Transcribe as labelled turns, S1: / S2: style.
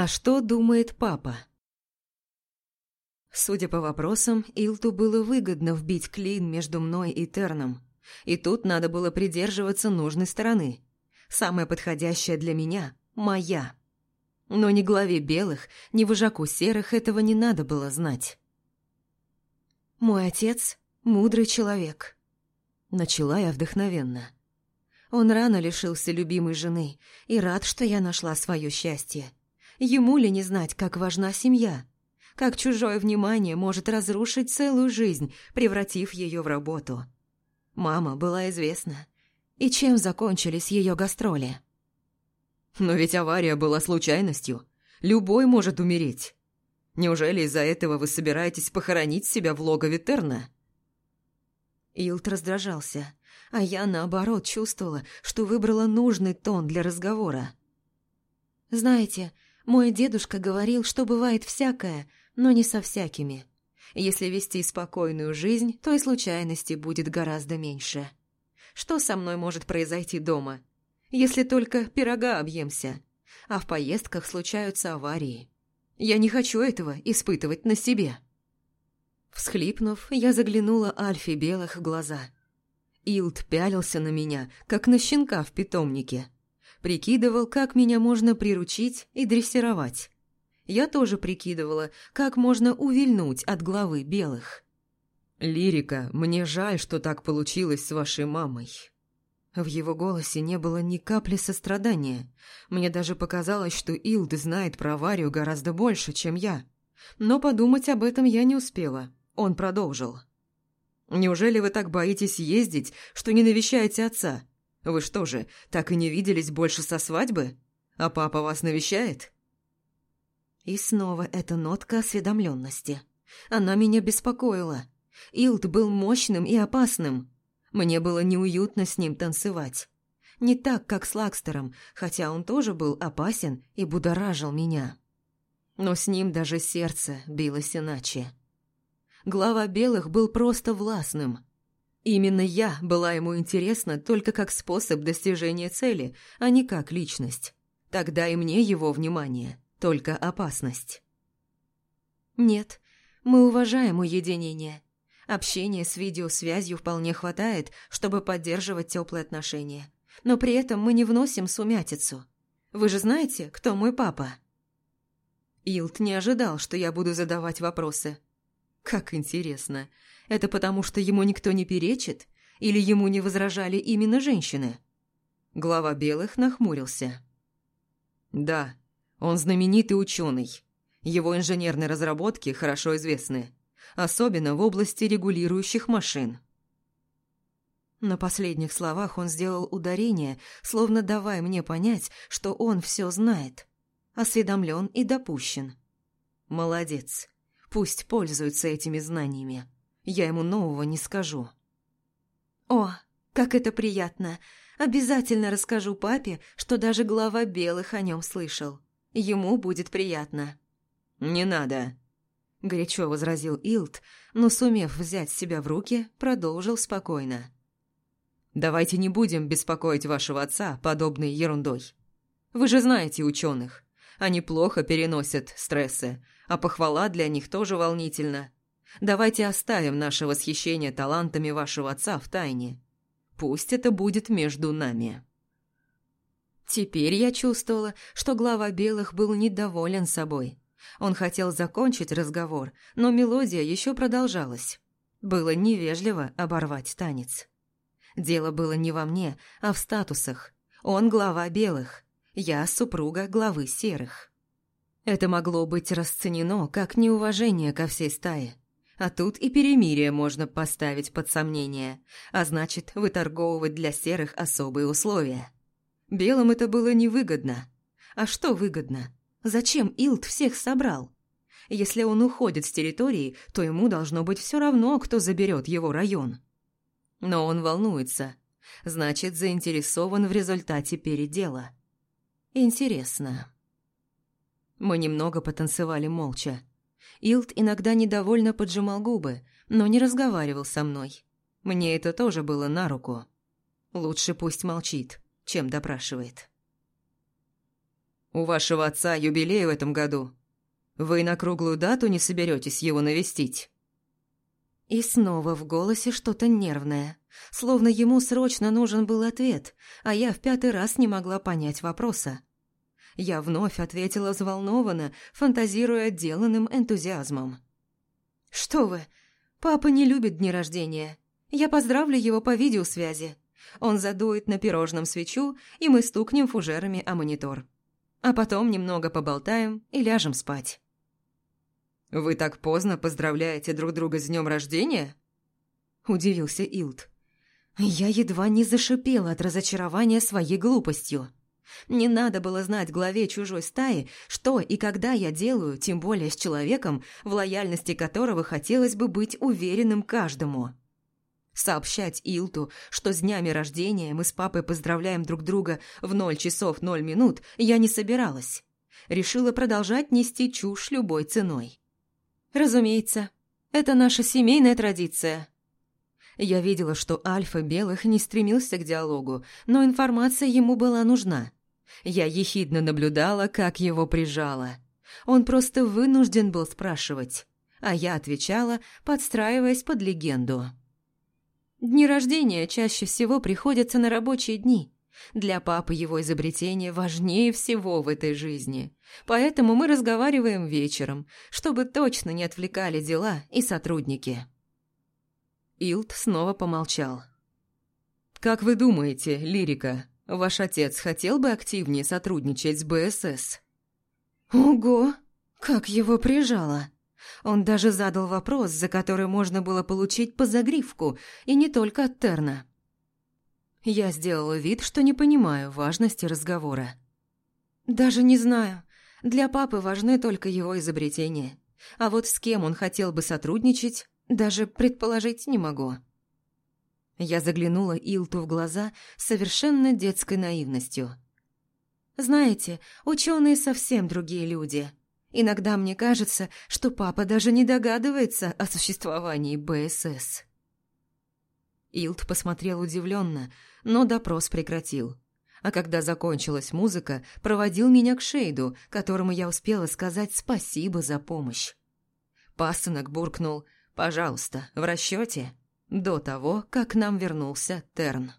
S1: А что думает папа? Судя по вопросам, Илту было выгодно вбить клин между мной и Терном. И тут надо было придерживаться нужной стороны. Самая подходящая для меня – моя. Но ни главе белых, ни вожаку серых этого не надо было знать. «Мой отец – мудрый человек», – начала я вдохновенно. Он рано лишился любимой жены и рад, что я нашла свое счастье. Ему ли не знать, как важна семья? Как чужое внимание может разрушить целую жизнь, превратив ее в работу? Мама была известна. И чем закончились ее гастроли?
S2: Но ведь авария была случайностью. Любой может умереть. Неужели из-за этого вы собираетесь похоронить себя в логове Терна?
S1: Илт раздражался а я, наоборот, чувствовала, что выбрала нужный тон для разговора. «Знаете, мой дедушка говорил, что бывает всякое, но не со всякими. Если вести спокойную жизнь, то и случайностей будет гораздо меньше. Что со мной может произойти дома? Если только пирога объемся, а в поездках случаются аварии. Я не хочу этого испытывать на себе». Всхлипнув, я заглянула Альфе Белых в глаза – Илд пялился на меня, как на щенка в питомнике. Прикидывал, как меня можно приручить и дрессировать. Я тоже прикидывала, как можно увильнуть от главы белых.
S2: «Лирика, мне жаль, что так получилось с вашей мамой».
S1: В его голосе не было ни капли сострадания. Мне даже показалось, что Илд знает про аварию гораздо больше, чем я. Но подумать об этом я не успела. Он продолжил.
S2: Неужели вы так боитесь ездить, что не навещаете отца? Вы что же, так и не виделись больше со свадьбы? А папа вас навещает?»
S1: И снова эта нотка осведомленности. Она меня беспокоила. Илд был мощным и опасным. Мне было неуютно с ним танцевать. Не так, как с Лакстером, хотя он тоже был опасен и будоражил меня. Но с ним даже сердце билось иначе глава белых был просто властным. Именно я была ему интересна только как способ достижения цели, а не как личность. Тогда и мне его внимание, только опасность. Нет, мы уважаем уединение. Общения с видеосвязью вполне хватает, чтобы поддерживать теплые отношения. Но при этом мы не вносим сумятицу. Вы же знаете, кто мой папа? Илт не ожидал, что я буду задавать вопросы. Как интересно. Это потому, что ему никто не перечит? Или ему не возражали именно женщины? Глава белых нахмурился.
S2: Да, он знаменитый ученый. Его инженерные разработки хорошо известны. Особенно в области регулирующих машин.
S1: На последних словах он сделал ударение, словно давая мне понять, что он все знает. Осведомлен и допущен. Молодец. Пусть пользуется этими знаниями. Я ему нового не скажу. О, как это приятно! Обязательно расскажу папе, что даже глава белых о нем слышал. Ему будет приятно.
S2: «Не надо», –
S1: горячо возразил Илт, но, сумев взять себя в руки, продолжил спокойно.
S2: «Давайте не будем беспокоить вашего отца подобной ерундой. Вы же знаете ученых. Они плохо переносят стрессы, а похвала для них тоже волнительна. Давайте оставим наше восхищение талантами вашего отца в тайне. Пусть это будет между нами».
S1: Теперь я чувствовала, что глава белых был недоволен собой. Он хотел закончить разговор, но мелодия еще продолжалась. Было невежливо оборвать танец. Дело было не во мне, а в статусах. Он глава белых, я супруга главы серых. Это могло быть расценено как неуважение ко всей стае. А тут и перемирие можно поставить под сомнение, а значит, выторговывать для серых особые условия. Белым это было невыгодно. А что выгодно? Зачем Илд всех собрал? Если он уходит с территории, то ему должно быть все равно, кто заберет его район. Но он волнуется. Значит, заинтересован в результате передела. Интересно. Мы немного потанцевали молча. Илт иногда недовольно поджимал губы, но не разговаривал со мной. Мне это тоже было на руку. Лучше пусть молчит, чем допрашивает.
S2: У вашего отца юбилей в этом году. Вы на круглую дату не соберетесь его навестить?»
S1: И снова в голосе что-то нервное, словно ему срочно нужен был ответ, а я в пятый раз не могла понять вопроса. Я вновь ответила взволнованно, фантазируя деланным энтузиазмом. «Что вы? Папа не любит дни рождения. Я поздравлю его по видеосвязи. Он задует на пирожном свечу, и мы стукнем фужерами о монитор. А потом немного поболтаем и ляжем спать».
S2: «Вы так поздно поздравляете друг друга с днем рождения?»
S1: Удивился Илд. Я едва не зашипела от разочарования своей глупостью. Не надо было знать главе чужой стаи, что и когда я делаю, тем более с человеком, в лояльности которого хотелось бы быть уверенным каждому. Сообщать Илту, что с днями рождения мы с папой поздравляем друг друга в ноль часов ноль минут, я не собиралась. Решила продолжать нести чушь любой ценой. Разумеется, это наша семейная традиция. Я видела, что Альфа Белых не стремился к диалогу, но информация ему была нужна. Я ехидно наблюдала, как его прижало. Он просто вынужден был спрашивать, а я отвечала, подстраиваясь под легенду. Дни рождения чаще всего приходятся на рабочие дни. Для папы его изобретение важнее всего в этой жизни. Поэтому мы разговариваем вечером, чтобы точно не отвлекали дела и сотрудники. Илд снова помолчал.
S2: «Как вы думаете, Лирика, ваш отец хотел бы активнее сотрудничать с БСС?»
S1: «Ого! Как его прижало!» Он даже задал вопрос, за который можно было получить по загривку, и не только от Терна. Я сделала вид, что не понимаю важности разговора. «Даже не знаю. Для папы важны только его изобретения. А вот с кем он хотел бы сотрудничать, даже предположить не могу». Я заглянула Илту в глаза совершенно детской наивностью. «Знаете, ученые совсем другие люди. Иногда мне кажется, что папа даже не догадывается о существовании БСС». Илт посмотрел удивленно, но допрос прекратил. А когда закончилась музыка, проводил меня к Шейду, которому я успела сказать спасибо за помощь. Пасынок буркнул «Пожалуйста, в расчете» до того, как нам вернулся Терн.